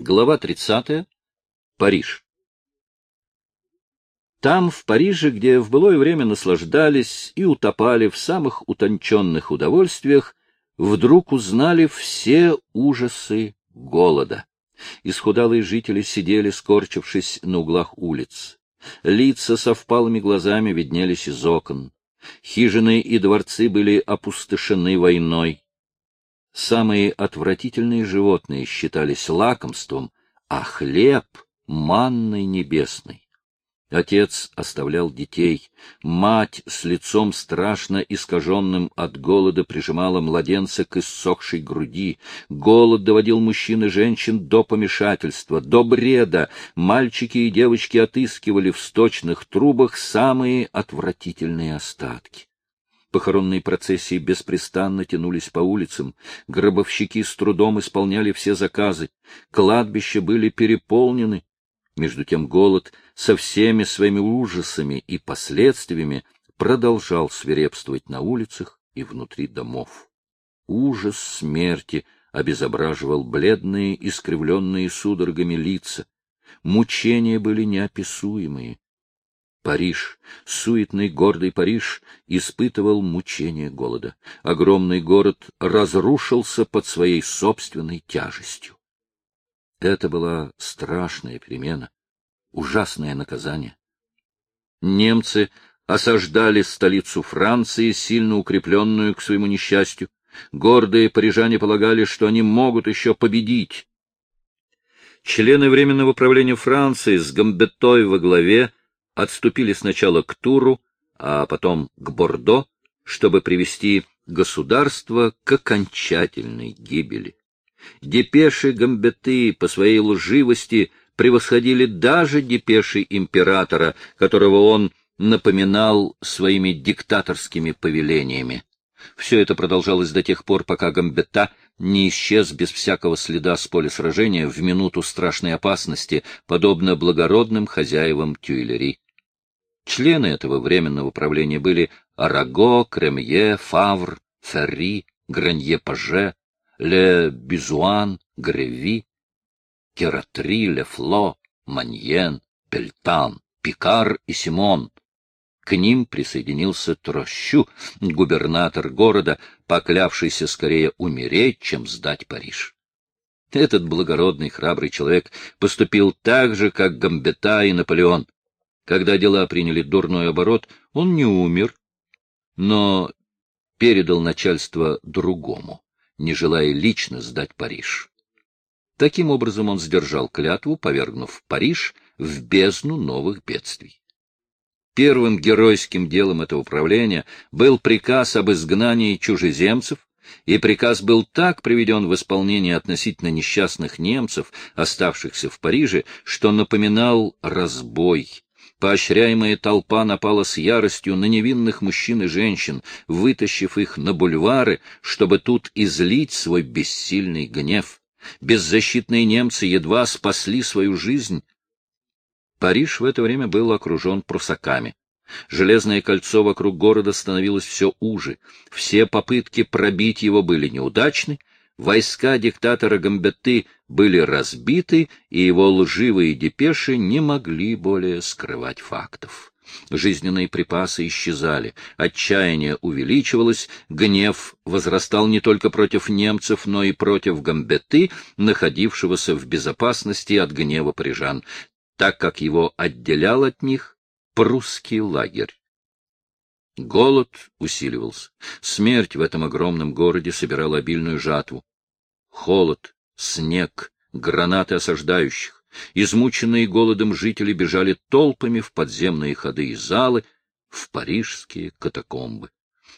Глава 30. Париж. Там, в Париже, где в былое время наслаждались и утопали в самых утонченных удовольствиях, вдруг узнали все ужасы голода. Исхудалые жители сидели, скорчившись на углах улиц. Лица со впалыми глазами виднелись из окон. Хижины и дворцы были опустошены войной. Самые отвратительные животные считались лакомством, а хлеб — манной небесной. Отец оставлял детей, мать с лицом страшно искаженным от голода прижимала младенца к иссохшей груди. Голод доводил мужчин и женщин до помешательства, до бреда. Мальчики и девочки отыскивали в сточных трубах самые отвратительные остатки. Похоронные процессии беспрестанно тянулись по улицам, гробовщики с трудом исполняли все заказы, кладбища были переполнены. Между тем голод со всеми своими ужасами и последствиями продолжал свирепствовать на улицах и внутри домов. Ужас смерти обезображивал бледные, искривленные судорогами лица. Мучения были неописуемые. Париж, суетный гордый Париж, испытывал мучение голода. Огромный город разрушился под своей собственной тяжестью. Это была страшная перемена, ужасное наказание. Немцы осаждали столицу Франции, сильно укрепленную к своему несчастью. Гордые парижане полагали, что они могут еще победить. Члены Временного правления Франции с Гамбетой во главе отступили сначала к Туру, а потом к Бордо, чтобы привести государство к окончательной гибели. Депеши Гамбеты по своей лживости превосходили даже депеши императора, которого он напоминал своими диктаторскими повелениями. Все это продолжалось до тех пор, пока Гамбета не исчез без всякого следа с поля сражения в минуту страшной опасности, подобно благородным хозяевам Тюильри. Члены этого временного правления были Араго, Кремье, Фавр, Ферри, Гранье-Паже, Ле Бизуан, Греви, Кератри, Лефло, Маньен, Пельтан, Пикар и Симон. К ним присоединился Трощу, губернатор города, поклявшийся скорее умереть, чем сдать Париж. Этот благородный храбрый человек поступил так же, как Гамбета и Наполеон. Когда дела приняли дурной оборот, он не умер, но передал начальство другому, не желая лично сдать Париж. Таким образом он сдержал клятву, повергнув Париж в бездну новых бедствий. Первым геройским делом этого правления был приказ об изгнании чужеземцев, и приказ был так приведен в исполнение относительно несчастных немцев, оставшихся в Париже, что напоминал разбой, Поощряемая толпа напала с яростью на невинных мужчин и женщин, вытащив их на бульвары, чтобы тут излить свой бессильный гнев. Беззащитные немцы едва спасли свою жизнь. Париж в это время был окружен прусаками. Железное кольцо вокруг города становилось все уже. Все попытки пробить его были неудачны, войска диктатора Гамбетты были разбиты, и его лживые депеши не могли более скрывать фактов. Жизненные припасы исчезали, отчаяние увеличивалось, гнев возрастал не только против немцев, но и против Гамбеты, находившегося в безопасности от гнева парижан, так как его отделял от них прусский лагерь. Голод усиливался. Смерть в этом огромном городе собирала обильную жатву. Холод, снег, гранаты осаждающих. Измученные голодом жители бежали толпами в подземные ходы и залы, в парижские катакомбы.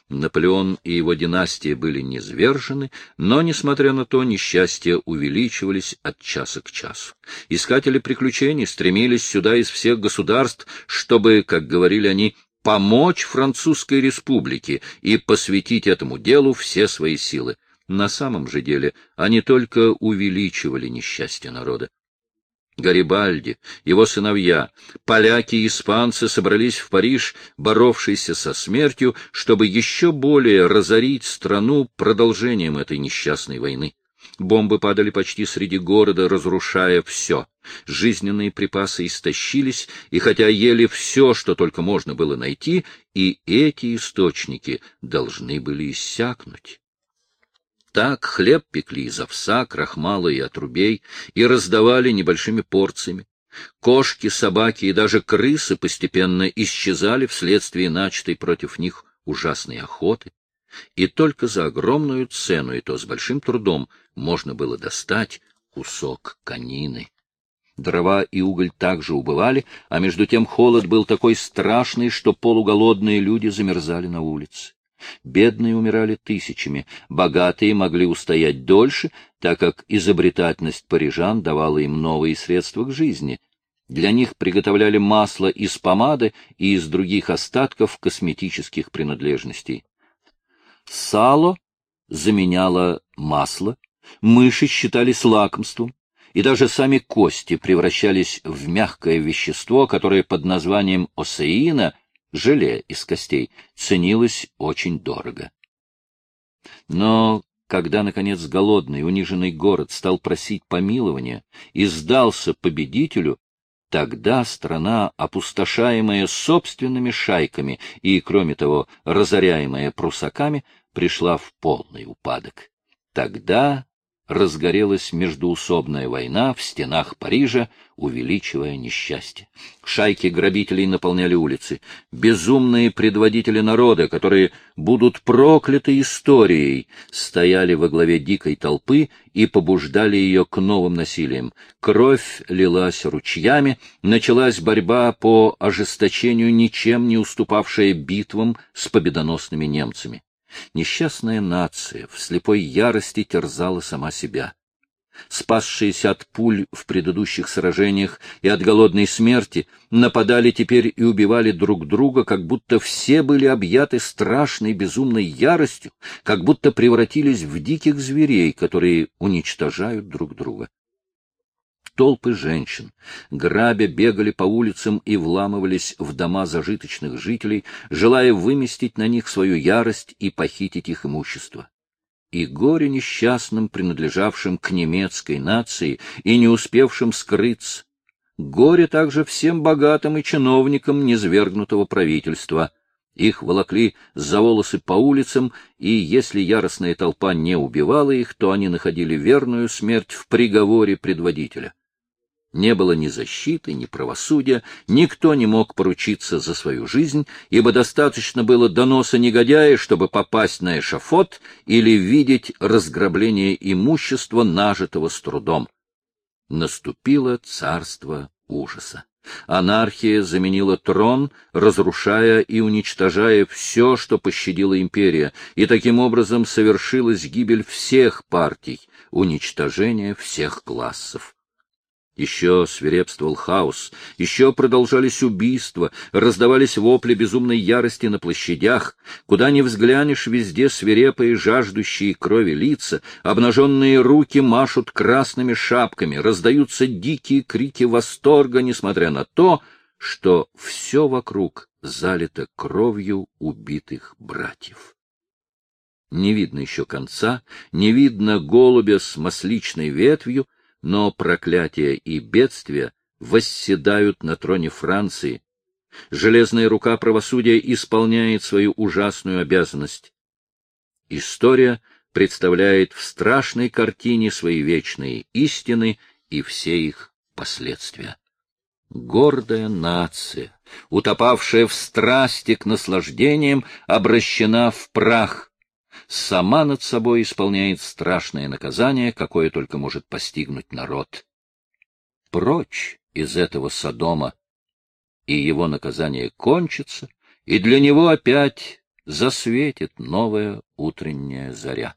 Наполеон и его династия были низвержены, но, несмотря на то, несчастья увеличивались от часа к часу. Искатели приключений стремились сюда из всех государств, чтобы, как говорили они, помочь Французской республике и посвятить этому делу все свои силы. На самом же деле они только увеличивали несчастье народа. Гарибальди, его сыновья, поляки и испанцы собрались в Париж, боровшиеся со смертью, чтобы еще более разорить страну продолжением этой несчастной войны. Бомбы падали почти среди города, разрушая все. Жизненные припасы истощились, и хотя ели все, что только можно было найти, и эти источники должны были иссякнуть. Так хлеб пекли из овса, крахмала и отрубей и раздавали небольшими порциями. Кошки, собаки и даже крысы постепенно исчезали вследствие начатой против них ужасной охоты и только за огромную цену, и то с большим трудом, можно было достать кусок конины. Дрова и уголь также убывали, а между тем холод был такой страшный, что полуголодные люди замерзали на улице. Бедные умирали тысячами, богатые могли устоять дольше, так как изобретательность парижан давала им новые средства к жизни. Для них приготовляли масло из помады и из других остатков косметических принадлежностей. Сало заменяло масло, мыши считались лакомством, и даже сами кости превращались в мягкое вещество, которое под названием осеина, желе из костей, ценилось очень дорого. Но когда, наконец, голодный, униженный город стал просить помилования и сдался победителю, Тогда страна, опустошаемая собственными шайками и, кроме того, разоряемая прусаками, пришла в полный упадок. Тогда разгорелась междуусобная война в стенах Парижа, увеличивая несчастье. Шайки грабителей наполняли улицы. Безумные предводители народа, которые будут прокляты историей, стояли во главе дикой толпы и побуждали ее к новым насилиям. Кровь лилась ручьями, началась борьба по ожесточению, ничем не уступавшая битвам с победоносными немцами. Несчастная нация в слепой ярости терзала сама себя. Спасшиеся от пуль в предыдущих сражениях и от голодной смерти, нападали теперь и убивали друг друга, как будто все были объяты страшной безумной яростью, как будто превратились в диких зверей, которые уничтожают друг друга. Толпы женщин, грабя, бегали по улицам и вламывались в дома зажиточных жителей, желая выместить на них свою ярость и похитить их имущество. И горе несчастным, принадлежавшим к немецкой нации и не успевшим скрыться, горе также всем богатым и чиновникам низвергнутого правительства. Их волокли за волосы по улицам, и если яростная толпа не убивала их, то они находили верную смерть в приговоре предводителя. Не было ни защиты, ни правосудия, никто не мог поручиться за свою жизнь, ибо достаточно было доноса негодяя, чтобы попасть на эшафот или видеть разграбление имущества, нажитого с трудом. Наступило царство ужаса. Анархия заменила трон, разрушая и уничтожая все, что пощадила империя, и таким образом совершилась гибель всех партий, уничтожение всех классов. Еще свирепствовал хаос, еще продолжались убийства, раздавались вопли безумной ярости на площадях. Куда ни взглянешь, везде свирепые, жаждущие крови лица, обнаженные руки машут красными шапками, раздаются дикие крики восторга, несмотря на то, что все вокруг залито кровью убитых братьев. Не видно еще конца, не видно голубя с масличной ветвью, но проклятия и бедствия восседают на троне Франции. Железная рука правосудия исполняет свою ужасную обязанность. История представляет в страшной картине свои вечные истины и все их последствия. Гордая нация, утопавшая в страсти к наслаждениям, обращена в прах, сама над собой исполняет страшное наказание, какое только может постигнуть народ. Прочь из этого Содома, и его наказание кончится, и для него опять засветит новая утренняя заря.